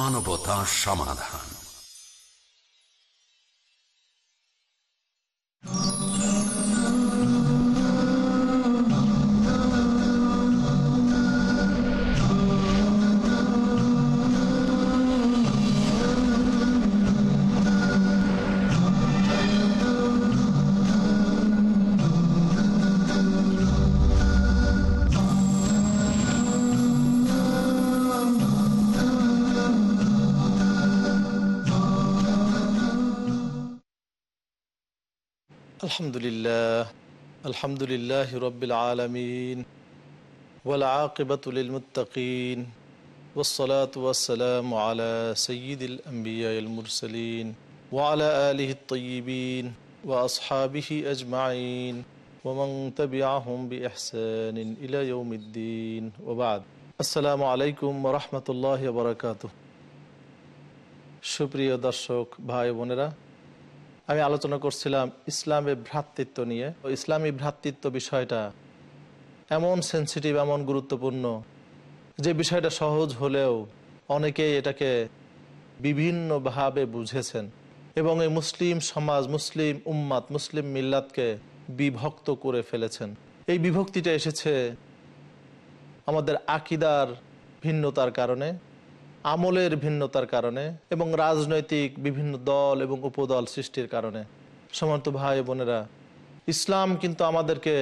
মানবতা সমাধান। আলহামদুলিল্লাহ আলহামদুলিল্লাহ রবিল আলমিন والعاقبة للمتقين والصلاة والسلام على سيد الأنبياء المرسلين وعلى آله الطيبين وأصحابه أجمعين ومن تبعهم بإحسان إلى يوم الدين وبعد السلام عليكم ورحمة الله وبركاته সুপ্রিয় দর্শক ভাই বোনেরা আমি আলোচনা করছিলাম ইসলামের ভ্রাতৃত্ব নিয়ে। ইসলামী ভ্রাতৃত্ব বিষয়টা এমন সেন্সিটিভ এমন গুরুত্বপূর্ণ যে বিষয়টা সহজ হলেও অনেকেই এটাকে বিভিন্নভাবে বুঝেছেন এবং এই মুসলিম সমাজ, মুসলিম উম্মাদ, মুসলিম মিল্লাতকে বিভক্ত করে ফেলেছেন। এই বিভক্তিটা এসেছে আমাদের আকিদার ভিন্নতার কারণে। আমলের ভিন্নতার কারণে এবং রাজনৈতিক বিভিন্ন দল এবং উপদল সৃষ্টির কারণে। সমর্থ ভাই বোনেরা, ইসলাম কিন্তু আমাদেরকে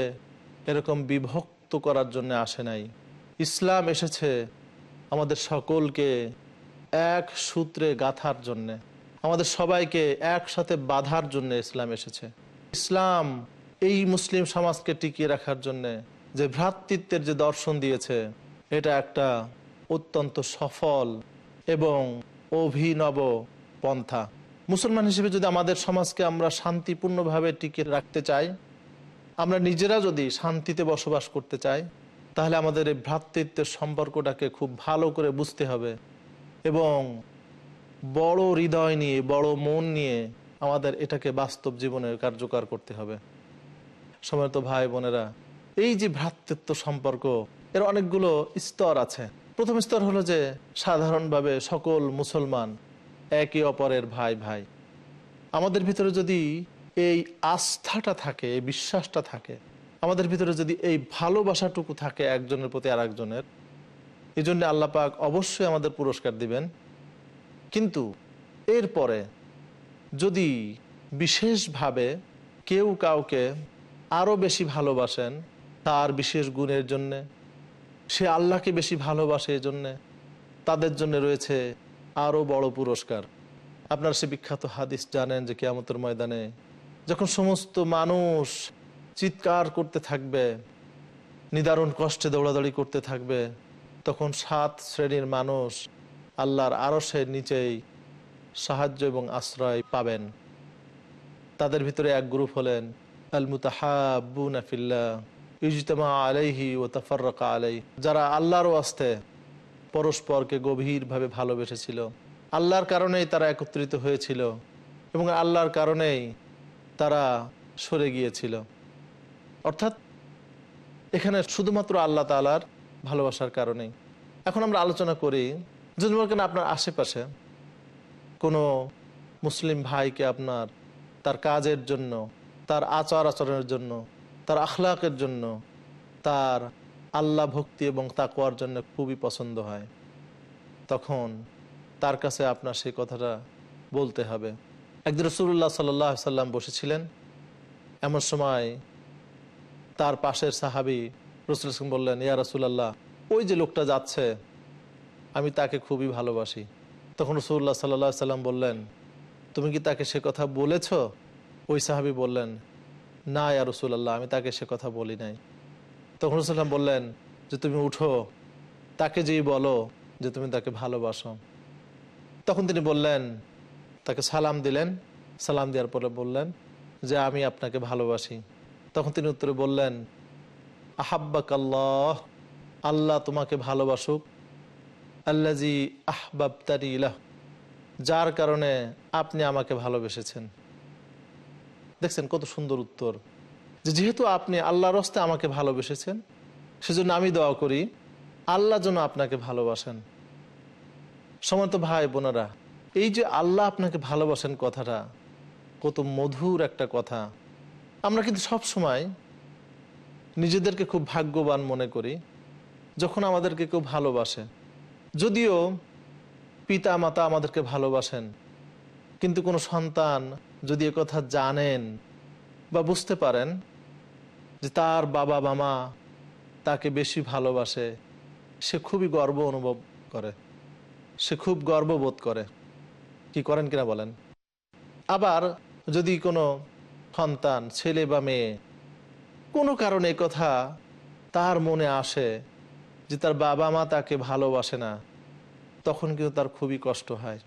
এরকম বিভক্ত করার জন্য আসে নাই। ইসলাম এসেছে আমাদের সকলকে এক সূত্রে গাথার জন্যে। আমাদের সবাইকে একসাথে বাধার জন্য ইসলাম এসেছে। ইসলাম এই মুসলিম সমাজকে টিকিয়ে রাখার জন্যে যে ভ্রাতৃত্বের যে দর্শন দিয়েছে, এটা একটা অত্যন্ত সফল এবং অভিনব পন্থা। মুসলমান হিসেবে যদি আমাদের সমাজকে আমরা শান্তিপূর্ণভাবে টিকে রাখতে চাই, আমরা নিজেরা যদি শান্তিতে বসবাস করতে চাই, তাহলে আমাদের এই ভ্রাতৃত্বের সম্পর্কটাকে খুব ভালো করে বুঝতে হবে এবং বড় হৃদয় নিয়ে, বড় মন নিয়ে আমাদের এটাকে বাস্তব জীবনে কার্যকর করতে হবে। সময় তো ভাই বোনেরা, এই যে ভ্রাতৃত্ব সম্পর্ক, এর অনেকগুলো স্তর আছে। প্রথম স্তর হলো যে সাধারণভাবে সকল মুসলমান একে অপরের ভাই ভাই। আমাদের ভিতরে যদি এই আস্থাটা থাকে, এই বিশ্বাসটা থাকে, আমাদের ভিতরে যদি এই ভালোবাসাটুকু থাকে একজনের প্রতি আর একজনের এই জন্য আল্লাহ পাক অবশ্যই আমাদের পুরস্কার দিবেন। কিন্তু এরপরে যদি বিশেষভাবে কেউ কাউকে আরও বেশি ভালোবাসেন, তার বিশেষ গুণের জন্যে সে আল্লাহকে বেশি ভালোবাসে এই জন্যে তাদের জন্য রয়েছে আরও বড় পুরস্কার। আপনার সে বিখ্যাত হাদিস জানেন যে কেয়ামতের ময়দানে যখন সমস্ত মানুষ চিৎকার করতে থাকবে, নিদারুণ কষ্টে দৌড়াদৌড়ি করতে থাকবে, তখন সাত শ্রেণির মানুষ আল্লাহর আরসের নিচেই সাহায্য এবং আশ্রয় পাবেন। তাদের ভিতরে এক গ্রুপ হলেন আল মুতাহাবুন আফিল্লা ইজতমা আলাইহি ও তাফারকা আলাই। যারা আল্লাহর আস্তে পরস্পরকে গভীরভাবে ভালোবেসেছিল, আল্লাহর কারণেই তারা একত্রিত হয়েছিল এবং আল্লাহর কারণেই তারা সরে গিয়েছিল। অর্থাৎ এখানে শুধুমাত্র আল্লাহ তালার ভালোবাসার কারণেই। এখন আমরা আলোচনা করি, যদি করেন আপনার আশেপাশে কোনো মুসলিম ভাইকে আপনার তার কাজের জন্য, তার আচার আচরণের জন্য তার আখলাকের জন্য তার আল্লাহ ভক্তি এবং তাকওয়ার জন্য খুবই পছন্দ হয়। তখন তার কাছে আপনার সেই কথাটা বলতে হবে। একদিন রসুল্লাহ সাল্লাহ সাল্লাম বসেছিলেন। এমন সময় তার পাশের সাহাবি রসুল বললেন, ইয়া রসুল্লাহ ওই যে লোকটা যাচ্ছে, আমি তাকে খুবই ভালোবাসি। তখন রসুল্লাহ সাল্লাহ সাল্লাম বললেন, তুমি কি তাকে সে কথা বলেছ? ওই সাহাবি বললেন না, ইয়া রসুল্লাহ আমি তাকে সে কথা বলি নাই। তখন রসুল্লাম বললেন যে, তুমি উঠো, তাকে যেই বলো যে, তুমি তাকে ভালোবাসো। তখন তিনি বললেন, তাকে সালাম দিলেন। সালাম দেওয়ার পরে বললেন যে, আমি আপনাকে ভালোবাসি। তখন তিনি উত্তরে বললেন আহাব্বাক আল্লাহ আল্লাহ তোমাকে ভালোবাসুক। আল্লাজি আহবাবতারি ইলাহ যার কারণে আপনি আমাকে ভালোবেসেছেন। দেখছেন কত সুন্দর উত্তর। যে যেহেতু আপনি আল্লাহর রস্তে আমাকে ভালোবেসেছেন, সেজন্য আমি দোয়া করি, আল্লাহ যেন আপনাকে ভালোবাসেন। সমন্ত ভাই বোনেরা, এই যে আল্লাহ আপনাকে ভালোবাসেন কথাটা, কত মধুর একটা কথা। আমরা কিন্তু সব সময় নিজেদেরকে খুব ভাগ্যবান মনে করি, যখন আমাদেরকে কেউ ভালোবাসে। যদিও পিতা মাতা আমাদেরকে ভালোবাসেন, কিন্তু কোনো সন্তান যদি কথা জানেন বা বুঝতে পারেন যে তার বাবা মামা তাকে বেশি ভালোবাসে, সে খুবই গর্ব অনুভব করে, সে খুব গর্ববোধ করে। কি করেন কিনা বলেন? আবার যদি কোনো সন্তান, ছেলে বা মেয়ে কোনো কারণে কথা তার মনে আসে যে তার বাবা মা তাকে ভালোবাসে না, তখন কিন্তু তার খুবই কষ্ট হয়।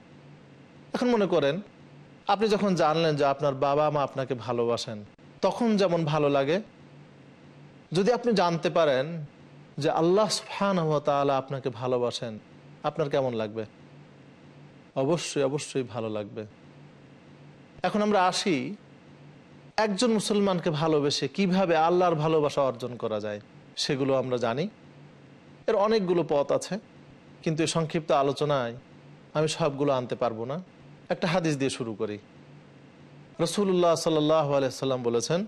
এখন মনে করেন আপনি যখন জানলেন যে আপনার বাবা মা আপনাকে ভালোবাসেন, তখন যেমন ভালো লাগে, যদি আপনি জানতে পারেন যে আল্লাহ সুফান তালা আপনাকে ভালোবাসেন, আপনার কেমন লাগবে? অবশ্যই অবশ্যই ভালো লাগবে। এখন আমরা আসি, একজন মুসলমানকে ভালোবেসে কীভাবে আল্লাহর ভালোবাসা অর্জন করা যায়, সেগুলো আমরা জানি। এর অনেকগুলো পথ আছে, কিন্তু এই সংক্ষিপ্ত আলোচনায় আমি সবগুলো আনতে পারব না। একটা হাদিস দিয়ে শুরু করি। রসুল্লাহ সাল্লাম বলেছেন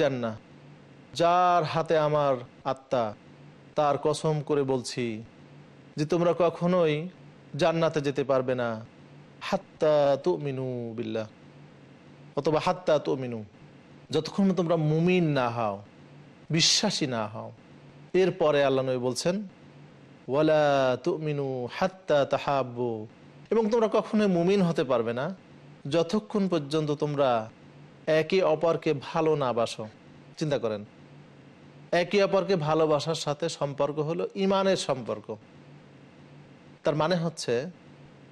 জান্না যার হাতে আমার আত্মা, তার কসম করে বলছি যে তোমরা কখনোই জান্নাতে যেতে পারবে না। হাত্তা তো মিনু বিল্লা অথবা হাত্তা তো মিনু যতক্ষণ তোমরা মুমিন না হও, বিশ্বাসী না হও। এরপরে আল্লাহ নবী বলছেন ওয়ালা তু মিনু হাত্তা তাহাব্বু। এবং তোমরা কখনোই মুমিন হতে পারবে না। যতক্ষণ পর্যন্ত তোমরা একে অপরকে ভালো না বাসো। চিন্তা করেন। একে অপরকে ভালোবাসার সাথে সম্পর্ক হলো ইমানের সম্পর্ক। তার মানে হচ্ছে,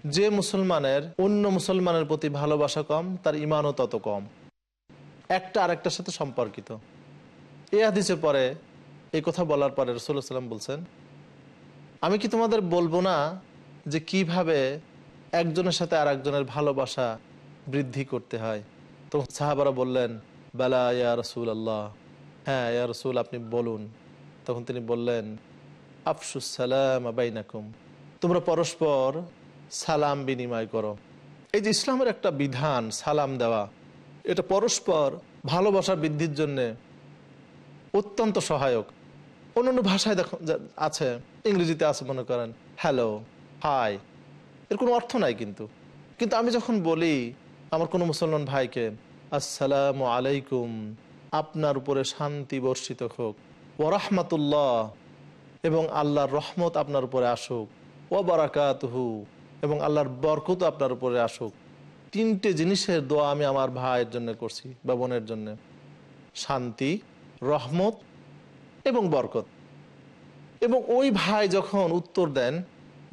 যে মুসলমানের, অন্য মুসলমানের প্রতি ভালোবাসা কম, তার ইমানও তত কম। একটা আরেকটার সাথে সম্পর্কিত। এ হাদিসে পরে, এই কথা বলার পরে রসুল্লাহ সাল্লাম বলছেন আমি কি তোমাদের বলব না যে কীভাবে একজনের সাথে আর একজনের ভালোবাসা বৃদ্ধি করতে হয়? তো সাহাবারা বললেন, বেলা ইয়া রসুল আল্লাহ হ্যাঁ ইয়া রসুল, আপনি বলুন। তখন তিনি বললেন আফসুস সালাম আবাইনাকুম তোমরা পরস্পর সালাম বিনিময় করো। এই যে ইসলামের একটা বিধান, সালাম দেওয়া, এটা পরস্পর ভালোবাসা বৃদ্ধির জন্যে অত্যন্ত সহায়ক। অন্যান্য ভাষায় দেখো আছে, ইংরেজিতে আছে মনে করেন হ্যালো হাই এর কোনো অর্থ নাই কিন্তু। কিন্তু আমি যখন বলি আমার কোনো মুসলমান ভাইকে, আসসালাম আলাইকুম, আপনার উপরে শান্তি বর্ষিত হোক ও রহমাতুল্লাহ, এবং আল্লাহর রহমত আপনার উপরে আসুক ও বারাকাতহু, এবং আল্লাহর বরকত আপনার উপরে আসুক। তিনটে জিনিসের দোয়া আমি আমার ভাইয়ের জন্য করছি, বা বোনের জন্য। শান্তি, রহমত এবং বরকত। এবং ওই ভাই যখন উত্তর দেন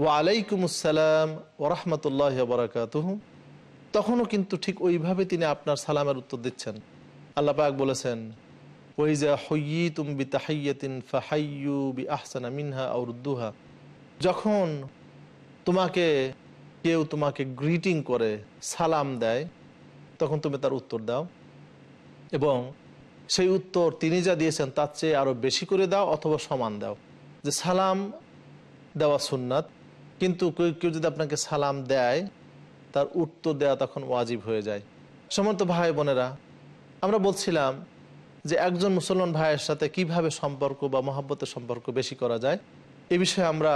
ও আলাইকুম আসসালাম ও রহমতুল্লাহ বরাকাতহ, তখনও কিন্তু ঠিক ওইভাবে তিনি আপনার সালামের উত্তর দিচ্ছেন। আল্লাহ পাক বলেছেন ওই যে হইয়ি তুমি ফাহাইয়ু বি আহসানা মিনহা আউরুদ্দুহা যখন তোমাকে কেউ তোমাকে গ্রিটিং করে, সালাম দেয়, তখন তুমি তার উত্তর দাও এবং সেই উত্তর তিনি যা দিয়েছেন তার চেয়ে আরও বেশি করে দাও অথবা সমান দাও। যে সালাম দেওয়া সুন্নাত, কিন্তু কেউ কেউ যদি আপনাকে সালাম দেয়, তার উত্তর দেওয়া তখন ওয়াজিব হয়ে যায়। সমন্ত ভাই বোনেরা, আমরা বলছিলাম যে একজন মুসলমান ভাইয়ের সাথে কীভাবে সম্পর্ক বা মহাব্বতের সম্পর্ক বেশি করা যায়, এ বিষয়ে আমরা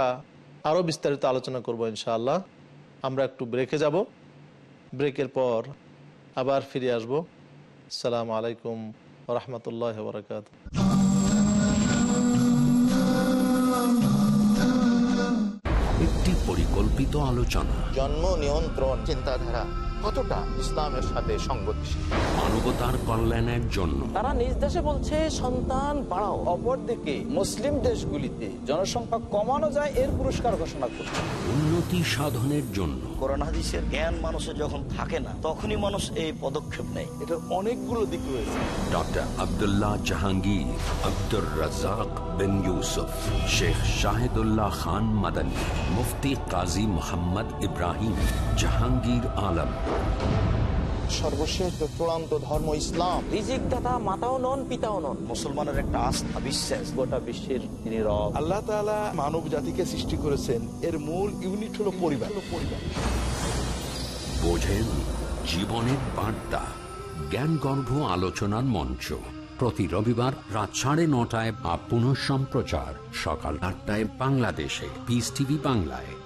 আরও বিস্তারিত আলোচনা করব ইনশাআল্লাহ। আমরা একটু ব্রেকে যাব। ব্রেকের পর আবার ফিরে আসব। সালাম আলাইকুম রহমতুল্লাহ বরকাত একটি পরিকল্পিত আলোচনা। জন্ম নিয়ন্ত্রণ চিন্তাধারা। কতটা ইসলামের সাথে সংগতিশীল? মানবতার কল্যাণের জন্য। তারা নিজ দেশে বলছে সন্তান বাড়াও। অপরদিকে মুসলিম দেশগুলিতে জনসংখ্যা কমানো যায় এর পুরস্কার ঘোষণা করছে। উন্নতি সাধনের জন্য। কোরআন হাদিসের জ্ঞান মানুষের যখন থাকে না তখনই মানুষ এই পদক্ষেপ নেয়। এটার অনেকগুলো দিক রয়েছে। ডক্টর আবদুল্লাহ জাহাঙ্গীর আব্দুর রাজাক বিন ইউসুফ শেখ শাহিদুল্লাহ খান মাদানী মুফতি কাজী মোহাম্মদ ইব্রাহিম জাহাঙ্গীর আলম। সর্বশেষ চূড়ান্ত ধর্ম ইসলাম রিজিক দাতা মাতাও নন পিতাও নন। মুসলমানের একটা আস্থা বিশ্বাস। গোটা বিশ্বের তিনি রব। আল্লাহ তাআলা মানব জাতিকে সৃষ্টি করেছেন। এর মূল ইউনিট হলো পরিবার। পরিবার বোঝেন জীবনের বার্তা। জ্ঞানগর্ভ আলোচনার মঞ্চ। প্রতি রবিবার রাত সাড়ে নটায় বা পুনঃ সম্প্রচার সকাল আটটায় বাংলাদেশে। পিস টিভি বাংলায়।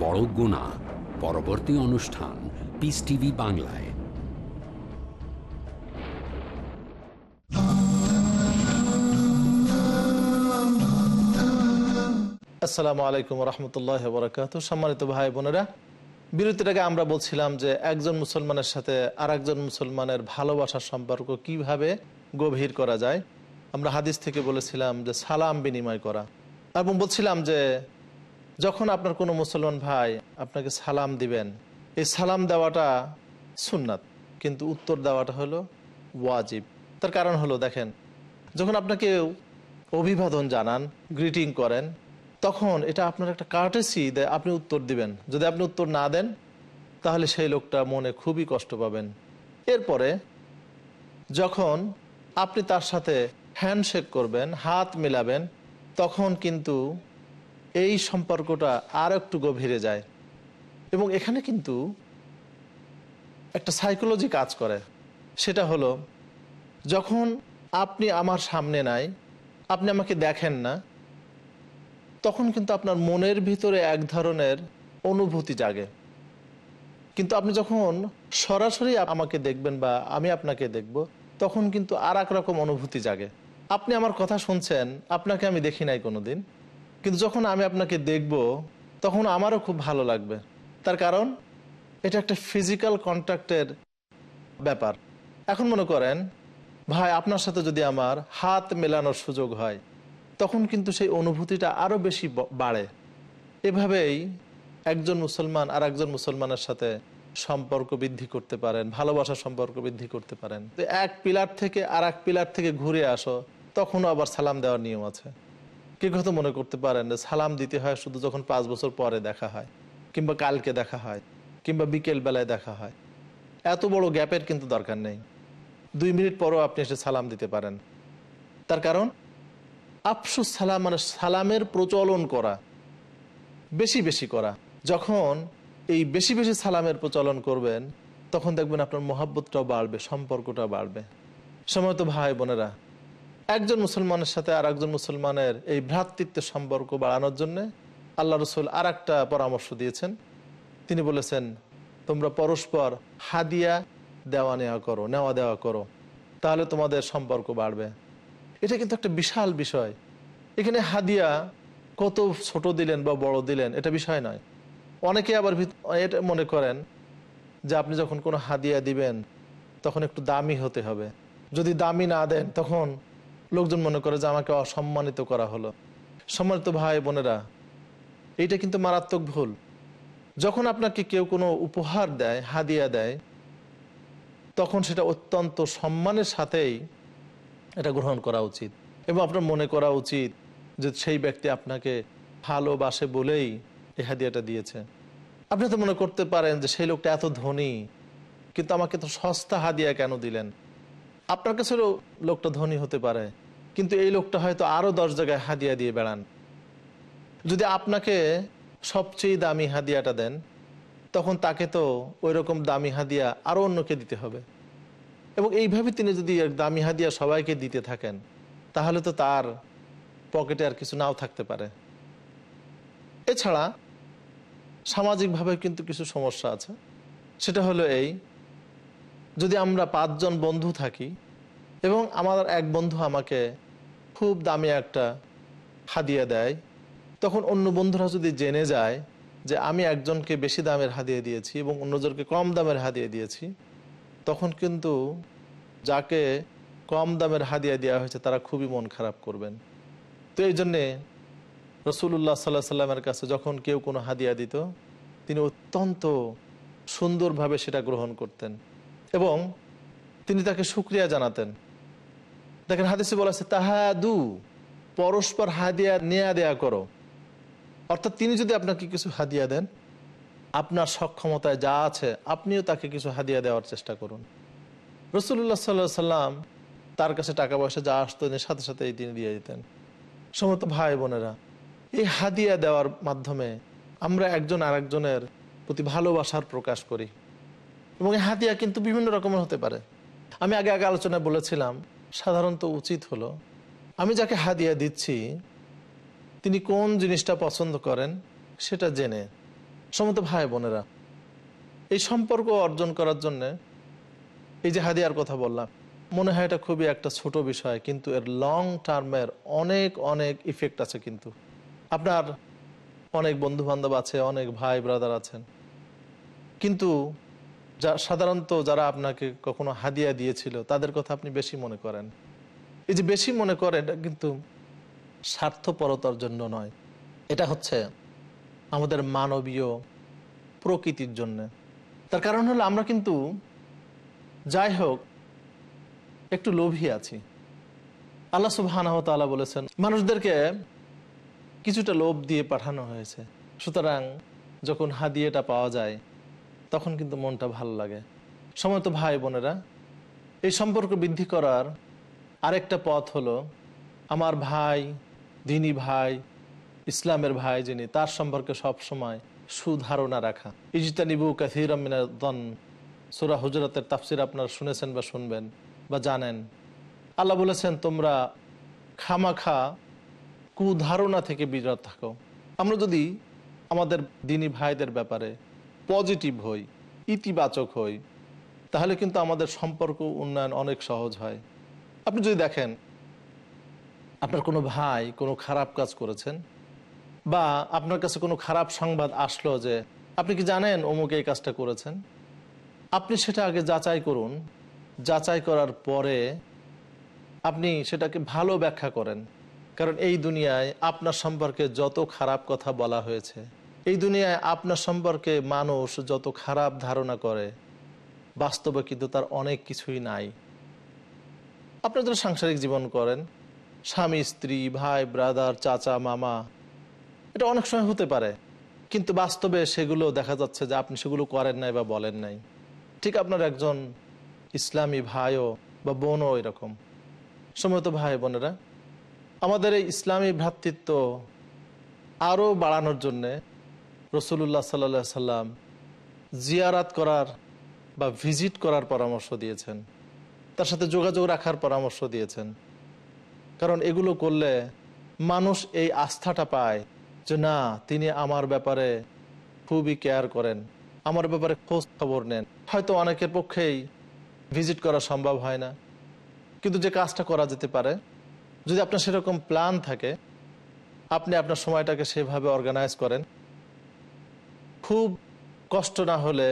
বড় গুণা, পরবর্তী অনুষ্ঠান পিস টিভি বাংলায়। আসসালামু আলাইকুম রহমতুল্লাহ বরাকাত সম্মানিত ভাই বোনেরা বিরতির আগে আমরা বলছিলাম যে একজন মুসলমানের সাথে আর মুসলমানের ভালোবাসার সম্পর্ক কীভাবে গভীর করা যায়। আমরা হাদিস থেকে বলেছিলাম যে সালাম বিনিময় করা। এবং বলছিলাম যে যখন আপনার কোনো মুসলমান ভাই আপনাকে সালাম দিবেন, এই সালাম দেওয়াটা সুন্নাত, কিন্তু উত্তর দেওয়াটা হলো ওয়াজিব। তার কারণ হলো, দেখেন, যখন আপনাকে অভিবাদন জানান গ্রিটিং করেন, তখন এটা আপনার একটা কার্টেসি দেয় আপনি উত্তর দিবেন। যদি আপনি উত্তর না দেন, তাহলে সেই লোকটা মনে খুবই কষ্ট পাবেন। এরপরে, যখন আপনি তার সাথে হ্যান্ডশেক করবেন, হাত মিলাবেন, তখন কিন্তু এই সম্পর্কটা আর একটু গভীরে যায়। এবং এখানে কিন্তু একটা সাইকোলজি কাজ করে। সেটা হলো, যখন আপনি আমার সামনে নাই, আপনি আমাকে দেখেন না, তখন কিন্তু আপনার মনের ভিতরে এক ধরনের অনুভূতি জাগে। কিন্তু আপনি যখন সরাসরি আমাকে দেখবেন বা আমি আপনাকে দেখব, তখন কিন্তু আর এক রকম অনুভূতি জাগে। আপনি আমার কথা শুনছেন, আপনাকে আমি দেখি নাই কোনো দিন কিন্তু যখন আমি আপনাকে দেখব, তখন আমারও খুব ভালো লাগবে। তার কারণ, এটা একটা ফিজিক্যাল কন্ট্যাক্টের ব্যাপার। এখন মনে করেন, ভাই, আপনার সাথে যদি আমার হাত মেলানোর সুযোগ হয়, তখন কিন্তু সেই অনুভূতিটা আরও বেশি বাড়ে। এভাবেই একজন মুসলমান আর একজন মুসলমানের সাথে সম্পর্ক বৃদ্ধি করতে পারেন, ভালোবাসার সম্পর্ক বৃদ্ধি করতে পারেন। এক পিলার থেকে আর এক পিলার থেকে ঘুরে আসো, তখনও আবার সালাম দেওয়ার নিয়ম আছে। কেউ হয়তো মনে করতে পারেন সালাম দিতে হয় শুধু যখন পাঁচ বছর পরে দেখা হয়, কিংবা কালকে দেখা হয়, কিংবা বিকেল বেলায় দেখা হয়। এত বড় গ্যাপের কিন্তু দরকার নেই। দুই মিনিট পরও আপনি এসে সালাম দিতে পারেন। তার কারণ, আফসুস সালাম মানে সালামের প্রচলন করা, বেশি বেশি করা। যখন এই বেশি বেশি সালামের প্রচলন করবেন, তখন দেখবেন আপনার মহাব্বতটাও বাড়বে সম্পর্কটা বাড়বে। সময় তো ভাই বোনেরা একজন মুসলমানের সাথে আর একজন মুসলমানের এই ভ্রাতৃত্বের সম্পর্ক বাড়ানোর জন্য আল্লাহ রসুল আর একটা পরামর্শ দিয়েছেন। তিনি বলেছেন, তোমরা পরস্পর হাদিয়া দেওয়া নেওয়া করো, নেওয়া দেওয়া করো, তাহলে তোমাদের সম্পর্ক বাড়বে। এটা কিন্তু একটা বিশাল বিষয়। এখানে হাদিয়া কত ছোট দিলেন বা বড় দিলেন, এটা বিষয় নয়। অনেকে আবার এটা মনে করেন যে আপনি যখন কোনো হাদিয়া দিবেন, তখন একটু দামি হতে হবে। যদি দামি না দেন, তখন লোকজন মনে করে যে আমাকে অসম্মানিত করা হলো। সম্মানিত ভাই বোনেরা, এইটা কিন্তু মারাত্মক ভুল। যখন আপনাকে কেউ কোনো উপহার দেয়, হাদিয়া দেয়, তখন সেটা অত্যন্ত সম্মানের সাথেই এটা গ্রহণ করা উচিত। এবং আপনার মনে করা উচিত যে সেই ব্যক্তি আপনাকে ভালোবাসে বলেই এই হাদিয়াটা দিয়েছে। আপনি তো মনে করতে পারেন যে সেই লোকটা এত ধনী, কিন্তু আমাকে তো সস্তা হাদিয়া কেন দিলেন? আপনার কাছেও লোকটা ধনী হতে পারে। কিন্তু এই লোকটা হয়তো আরও দশ জায়গায় হাদিয়া দিয়ে বেড়ান। যদি আপনাকে সবচেয়ে দামি হাদিয়াটা দেন, তখন তাকে তো ওই রকম দামি হাদিয়া আরও অন্যকে দিতে হবে। এবং এইভাবে তিনি যদি দামি হাদিয়া সবাইকে দিতে থাকেন, তাহলে তো তার পকেটে আর কিছু নাও থাকতে পারে। এছাড়া সামাজিকভাবে কিন্তু কিছু সমস্যা আছে। সেটা হলো এই, যদি আমরা পাঁচজন বন্ধু থাকি এবং আমার এক বন্ধু আমাকে খুব দামি একটা হাদিয়া দেয়। তখন অন্য বন্ধুরা যদি জেনে যায় যে আমি একজনকে বেশি দামের হাদিয়ে দিয়েছি এবং অন্যজনকে কম দামের হাদিয়ে দিয়েছি, তখন কিন্তু যাকে কম দামের হাদিয়া দেওয়া হয়েছে তারা খুবই মন খারাপ করবেন। তো এই জন্যে রসুল্লাহ সাল্লাহ সাল্লামের কাছে যখন কেউ কোনো হাদিয়া দিত, তিনি অত্যন্ত সুন্দরভাবে সেটা গ্রহণ করতেন এবং তিনি তাকে সুক্রিয়া জানাতেন। দেখেন হাদিসে বলা আছে, তাহাদু, পরস্পর হাদিয়া নেয়া দেয়া করো। অর্থাৎ তিনি যদি আপনাকে কিছু হাদিয়া দেন, আপনার সক্ষমতায় যা আছে, আপনিও তাকে কিছু হাদিয়া দেওয়ার চেষ্টা করুন। রসুল্লাহ সাল্লাহ সাল্লাম তার কাছে টাকা পয়সা যা আসতো সাথে সাথে এই তিনি দিয়ে দিতেন। সমস্ত ভাই বোনেরা, এই হাদিয়া দেওয়ার মাধ্যমে আমরা একজন আরেকজনের প্রতি ভালোবাসার প্রকাশ করি। এবং এই হাদিয়া কিন্তু বিভিন্ন রকমের হতে পারে। আমি আগে আগে আলোচনায় বলেছিলাম সাধারণত উচিত হলো, আমি যাকে হাদিয়া দিচ্ছি, তিনি কোন জিনিসটা পছন্দ করেন সেটা জেনে সমত ভাই বোনেরা, এই সম্পর্ক অর্জন করার জন্যে এই যে হাদিয়ার কথা বললাম, মনে হয় এটা খুবই একটা ছোট বিষয়, কিন্তু এর লং টার্মের অনেক অনেক ইফেক্ট আছে কিন্তু। আপনার অনেক বন্ধু বান্ধব আছে, অনেক ভাই ব্রাদার আছেন, কিন্তু যা সাধারণত যারা আপনাকে কখনো হাদিয়া দিয়েছিল, তাদের কথা আপনি বেশি মনে করেন। এই যে বেশি মনে করেন এটা কিন্তু স্বার্থপরতার জন্য নয়। এটা হচ্ছে আমাদের মানবীয় প্রকৃতির জন্য। তার কারণ হলো আমরা কিন্তু যাই হোক, একটু লোভী আছি। আল্লাহ সুবাহ বলেছেন, মানুষদেরকে কিছুটা লোভ দিয়ে পাঠানো হয়েছে। সুতরাং যখন হাদিয়েটা পাওয়া যায় তখন কিন্তু মনটা ভালো লাগে। সময় তো ভাই বোনেরা। এই সম্পর্ক বৃদ্ধি করার আরেকটা পথ হলো আমার ভাই দিনী ভাই, ইসলামের ভাই যিনি, তার সম্পর্কে সব সময় সুধারণা রাখা। ইজতানিবু কাথিরামিনাদন সুরা হুজরতের তাফসির আপনারা শুনেছেন বা শুনবেন বা জানেন। আল্লাহ বলেছেন, তোমরা খামাখা কুধারণা থেকে বিরত থাকো। আমরা যদি আমাদের দিনী ভাইদের ব্যাপারে পজিটিভ হই, ইতিবাচক হই, তাহলে কিন্তু আমাদের সম্পর্ক উন্নয়ন অনেক সহজ হয়। আপনি যদি দেখেন, আপনার কোনো ভাই কোনো খারাপ কাজ করেছেন বা আপনার কাছে কোনো খারাপ সংবাদ আসলো যে, আপনি কি জানেন অমুক এই কাজটা করেছেন? আপনি সেটা আগে যাচাই করুন। যাচাই করার পরে আপনি সেটাকে ভালো ব্যাখ্যা করেন। কারণ এই দুনিয়ায় আপনার সম্পর্কে যত খারাপ কথা বলা হয়েছে এই দুনিয়ায় আপনার সম্পর্কে মানুষ যত খারাপ ধারণা করে, বাস্তবে কিন্তু তার অনেক কিছুই নাই। আপনার যারা সাংসারিক জীবন করেন, স্বামী, স্ত্রী, ভাই ব্রাদার চাচা, মামা, এটা অনেক সময় হতে পারে। কিন্তু বাস্তবে সেগুলো দেখা যাচ্ছে যে আপনি সেগুলো করেন নাই বা বলেন নাই। ঠিক আপনার একজন ইসলামী ভাইও বা বোনও এরকম। সময়ত ভাই বোনেরা, আমাদের এই ইসলামী ভ্রাতৃত্ব আরও বাড়ানোর জন্যে রসুল্লাহ সাল্লা সাল্লাম জিয়ারাত করার বা ভিজিট করার পরামর্শ দিয়েছেন। তার সাথে যোগাযোগ রাখার পরামর্শ দিয়েছেন। কারণ এগুলো করলে মানুষ এই আস্থাটা পায় যে, না, তিনি আমার ব্যাপারে খুবই কেয়ার করেন। আমার ব্যাপারে খোঁজ খবর নেন। হয়তো অনেকের পক্ষেই ভিজিট করা সম্ভব হয় না। কিন্তু যে কাজটা করা যেতে পারে, যদি আপনার সেরকম প্ল্যান থাকে, আপনি আপনার সময়টাকে সেভাবে অর্গানাইজ করেন। খুব কষ্ট না হলে,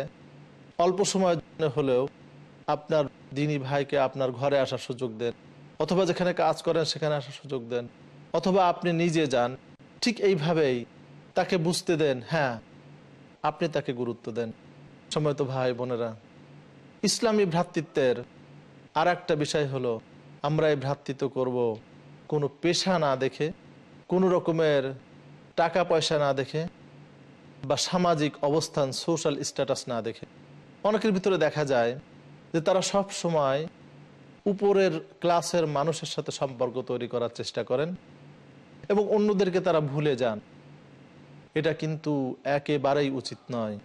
অল্প সময় হলেও আপনার দিনী ভাইকে আপনার ঘরে আসার সুযোগ দেন। অথবা যেখানে কাজ করেন সেখানে আসার সুযোগ দেন। অথবা আপনি নিজে যান, ঠিক এইভাবেই তাকে বুঝতে দেন হ্যাঁ আপনি তাকে গুরুত্ব দেন। সময় তো ভাই বোনেরা, ইসলামী ভ্রাতৃত্বের আর একটা বিষয় হলো, আমরা এই ভ্রাতৃত্ব করব কোনো পেশা না দেখে, কোনো রকমের টাকা পয়সা না দেখে বা সামাজিক অবস্থান সোশ্যাল স্ট্যাটাস না দেখে। অনেকের ভিতরে দেখা যায় যে তারা সব সময় উপরের ক্লাসের মানুষের সাথে সম্পর্ক তৈরি করার চেষ্টা করেন এবং অন্যদেরকে তারা ভুলে যান। এটা কিন্তু একেবারেই উচিত নয়।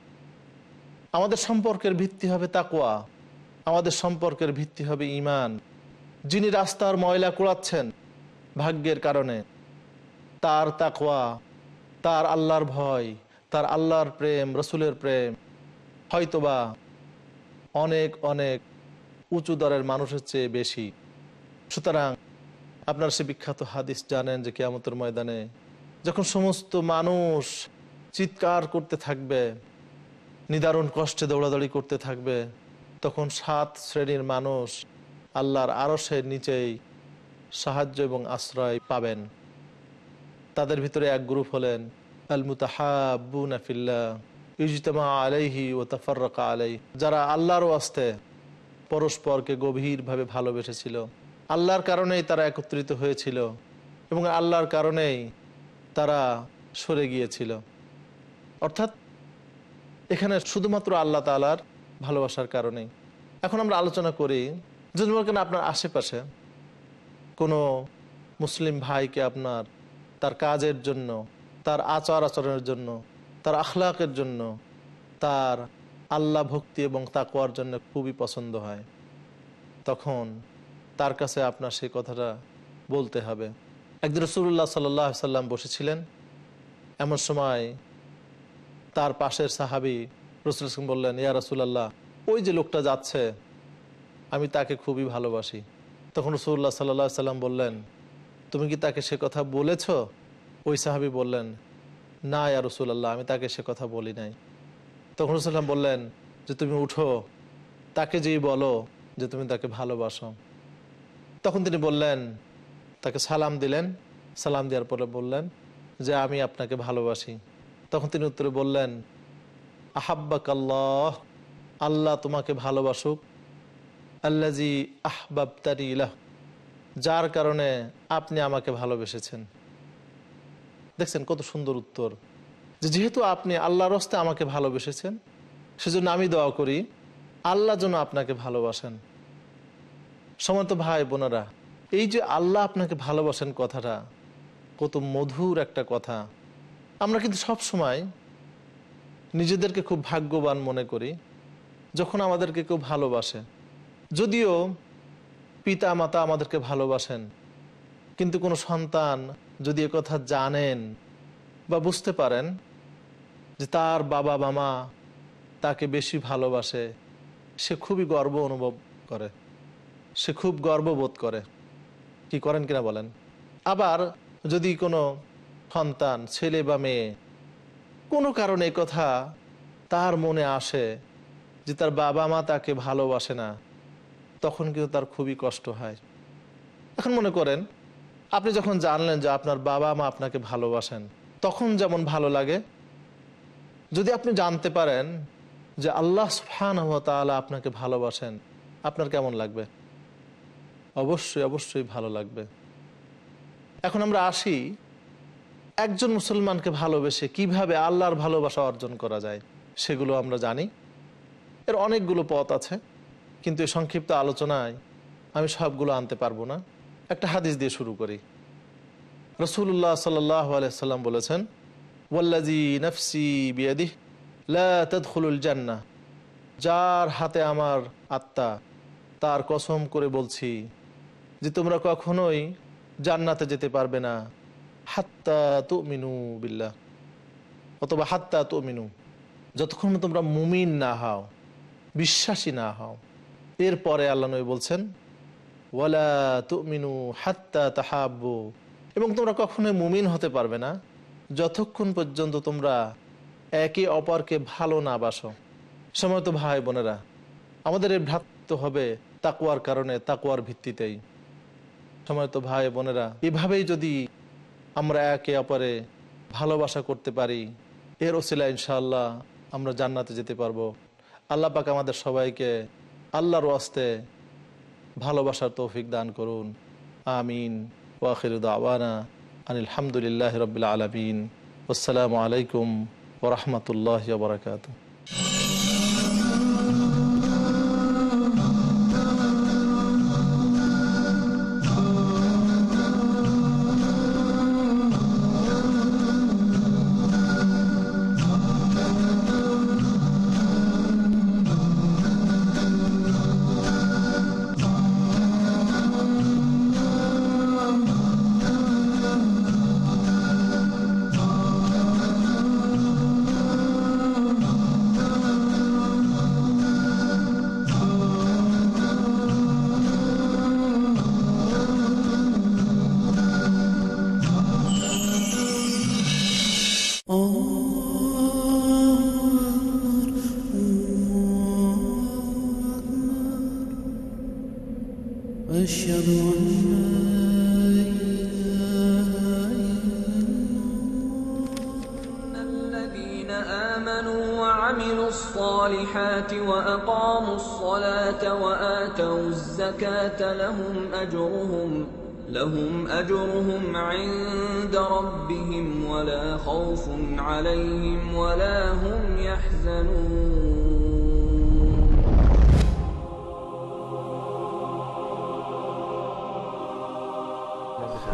আমাদের সম্পর্কের ভিত্তি হবে তাকোয়া আমাদের সম্পর্কের ভিত্তি হবে ইমান যিনি রাস্তার ময়লা কুড়াচ্ছেন ভাগ্যের কারণে, তার তাকোয়া তার আল্লাহর ভয় তার আল্লাহর প্রেম, রসুলের প্রেম, হয়তোবা অনেক অনেক উঁচু দরের মানুষের চেয়ে বেশি। সুতরাং আপনার সে বিখ্যাত হাদিস জানেন যে কেয়ামতের ময়দানে যখন সমস্ত মানুষ চিৎকার করতে থাকবে, নিদারুণ কষ্টে দৌড়াদৌড়ি করতে থাকবে, তখন সাত শ্রেণির মানুষ আল্লাহর আরসের নিচেই সাহায্য এবং আশ্রয় পাবেন। তাদের ভিতরে এক গ্রুপ হলেন আল মুতাহাবুনা ফিল্লাহ, ইজতমা আলাইহি ও তাফারকা আলাই যারা আল্লাহর ওয়াস্তে পরস্পরকে গভীরভাবে ভালোবেসেছিল, আল্লাহর কারণেই তারা একত্রিত হয়েছিল এবং আল্লাহর কারণেই তারা সরে গিয়েছিল। অর্থাৎ এখানে শুধুমাত্র আল্লাহ তালার ভালোবাসার কারণেই। এখন আমরা আলোচনা করি, যদি মনে করেন আপনার আশেপাশে কোনো মুসলিম ভাইকে আপনার তার কাজের জন্য তার আচার আচরণের জন্য, তার আখলাকের জন্য, তার আল্লাহ ভক্তি এবং তাকুয়ার জন্য খুবই পছন্দ হয়। তখন তার কাছে আপনার সেই কথাটা বলতে হবে। একদিন রসুল্লাহ সাল্লাহ সাল্লাম বসেছিলেন। এমন সময় তার পাশের সাহাবি রসুল বললেন, ইয়া রসুলাল্লাহ, ওই যে লোকটা যাচ্ছে, আমি তাকে খুবই ভালোবাসি। তখন রসুল্লাহ সাল্লাহ সাল্লাম বললেন, তুমি কি তাকে সে কথা বলেছ? ওই সাহাবি বললেন, না ইয়া রসুলাল্লাহ, আমি তাকে সে কথা বলি নাই। তখন রসুল্লাম বললেন, যে তুমি উঠো, তাকে যেই বলো যে তুমি তাকে ভালোবাসো। তখন তিনি বললেন, তাকে সালাম দিলেন। সালাম দেওয়ার পরে বললেন, যে আমি আপনাকে ভালোবাসি। তখন তিনি উত্তরে বললেন আহাব্বাক আল্লাহ আল্লাহ তোমাকে ভালোবাসুক। আল্লাজি আহবাবতারি ইলাহ যার কারণে আপনি আমাকে ভালোবেসেছেন। দেখছেন কত সুন্দর উত্তর। যে যেহেতু আপনি আল্লাহর রস্তে আমাকে ভালোবেসেছেন, সেজন্য আমি দোয়া করি, আল্লাহ যেন আপনাকে ভালোবাসেন। সমত ভাই বোনেরা, এই যে আল্লাহ আপনাকে ভালোবাসেন কথাটা, কত মধুর একটা কথা। আমরা কিন্তু সব সময় নিজেদেরকে খুব ভাগ্যবান মনে করি, যখন আমাদেরকে কেউ ভালোবাসে। যদিও পিতা মাতা আমাদেরকে ভালোবাসেন, কিন্তু কোনো সন্তান যদি কথা জানেন বা বুঝতে পারেন যে তার বাবা মামা তাকে বেশি ভালোবাসে, সে খুবই গর্ব অনুভব করে, সে খুব গর্ববোধ করে। কি করেন কিনা বলেন? আবার যদি কোনো সন্তান, ছেলে বা মেয়ে কোনো কারণে কথা তার মনে আসে যে তার বাবা মা তাকে ভালোবাসে না, তখন কিন্তু তার খুবই কষ্ট হয়। এখন মনে করেন আপনি যখন জানলেন যে আপনার বাবা মা আপনাকে ভালোবাসেন, তখন যেমন ভালো লাগে, যদি আপনি জানতে পারেন যে আল্লাহ সুফান আপনাকে ভালোবাসেন, আপনার কেমন লাগবে? অবশ্যই অবশ্যই ভালো লাগবে। এখন আমরা আসি, একজন মুসলমানকে ভালোবেসে কীভাবে আল্লাহর ভালোবাসা অর্জন করা যায়, সেগুলো আমরা জানি। এর অনেকগুলো পথ আছে, কিন্তু এই সংক্ষিপ্ত আলোচনায় আমি সবগুলো আনতে পারব না। একটা হাদিস দিয়ে শুরু করি। রসুল্লাহ সাল্লাহ আলাইসাল্লাম বলেছেন ওয়াল্লাজি জান্না যার হাতে আমার আত্মা, তার কসম করে বলছি যে তোমরা কখনোই জান্নাতে যেতে পারবে না। হাত্তা তো মিনু বিল্লাহ, অথবা হাত্তা তো মিনু যতক্ষণ তোমরা মুমিন না হও, বিশ্বাসী না হও। এরপরে আল্লাহ নবী বলছেন তাহাব্বু। এবং তোমরা কখনোই মুমিন হতে পারবে না। যতক্ষণ পর্যন্ত তোমরা একে অপরকে ভালো না বাসো। সময় তো ভাই বোনেরা, আমাদের এই ভ্রাতৃত্ব হবে তাকুয়ার কারণে তাকুয়ার ভিত্তিতেই। সময় তো ভাই বোনেরা, এভাবেই যদি আমরা একে অপরে ভালোবাসা করতে পারি, এর ওসিলা ইনশাআল্লাহ আমরা জান্নাতে যেতে পারব। আল্লাহ পাক আমাদের সবাইকে আল্লাহর ওয়াস্তে ভালোবাসার তৌফিক দান করুন। আমিন। ওয়াখির দাওয়ানা আনিল হামদুলিল্লাহ রবিল আলমিন। আসসালামু আলাইকুম ওরহমতুল্লাহ বরকাত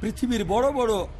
পৃথিবীর বড় বড়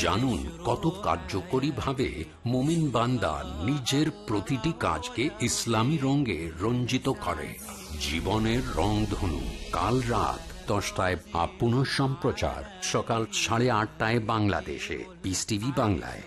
জানুন কত কার্যকরী ভাবে মোমিন বান্দা নিজের প্রতিটি কাজকে ইসলামী রঙে রঞ্জিত করে। জীবনের রংধনু কাল রাত দশটায় আপ সম্প্রচার, সকাল সাড়ে আটটায় বাংলাদেশে। পিস টিভি বাংলায়।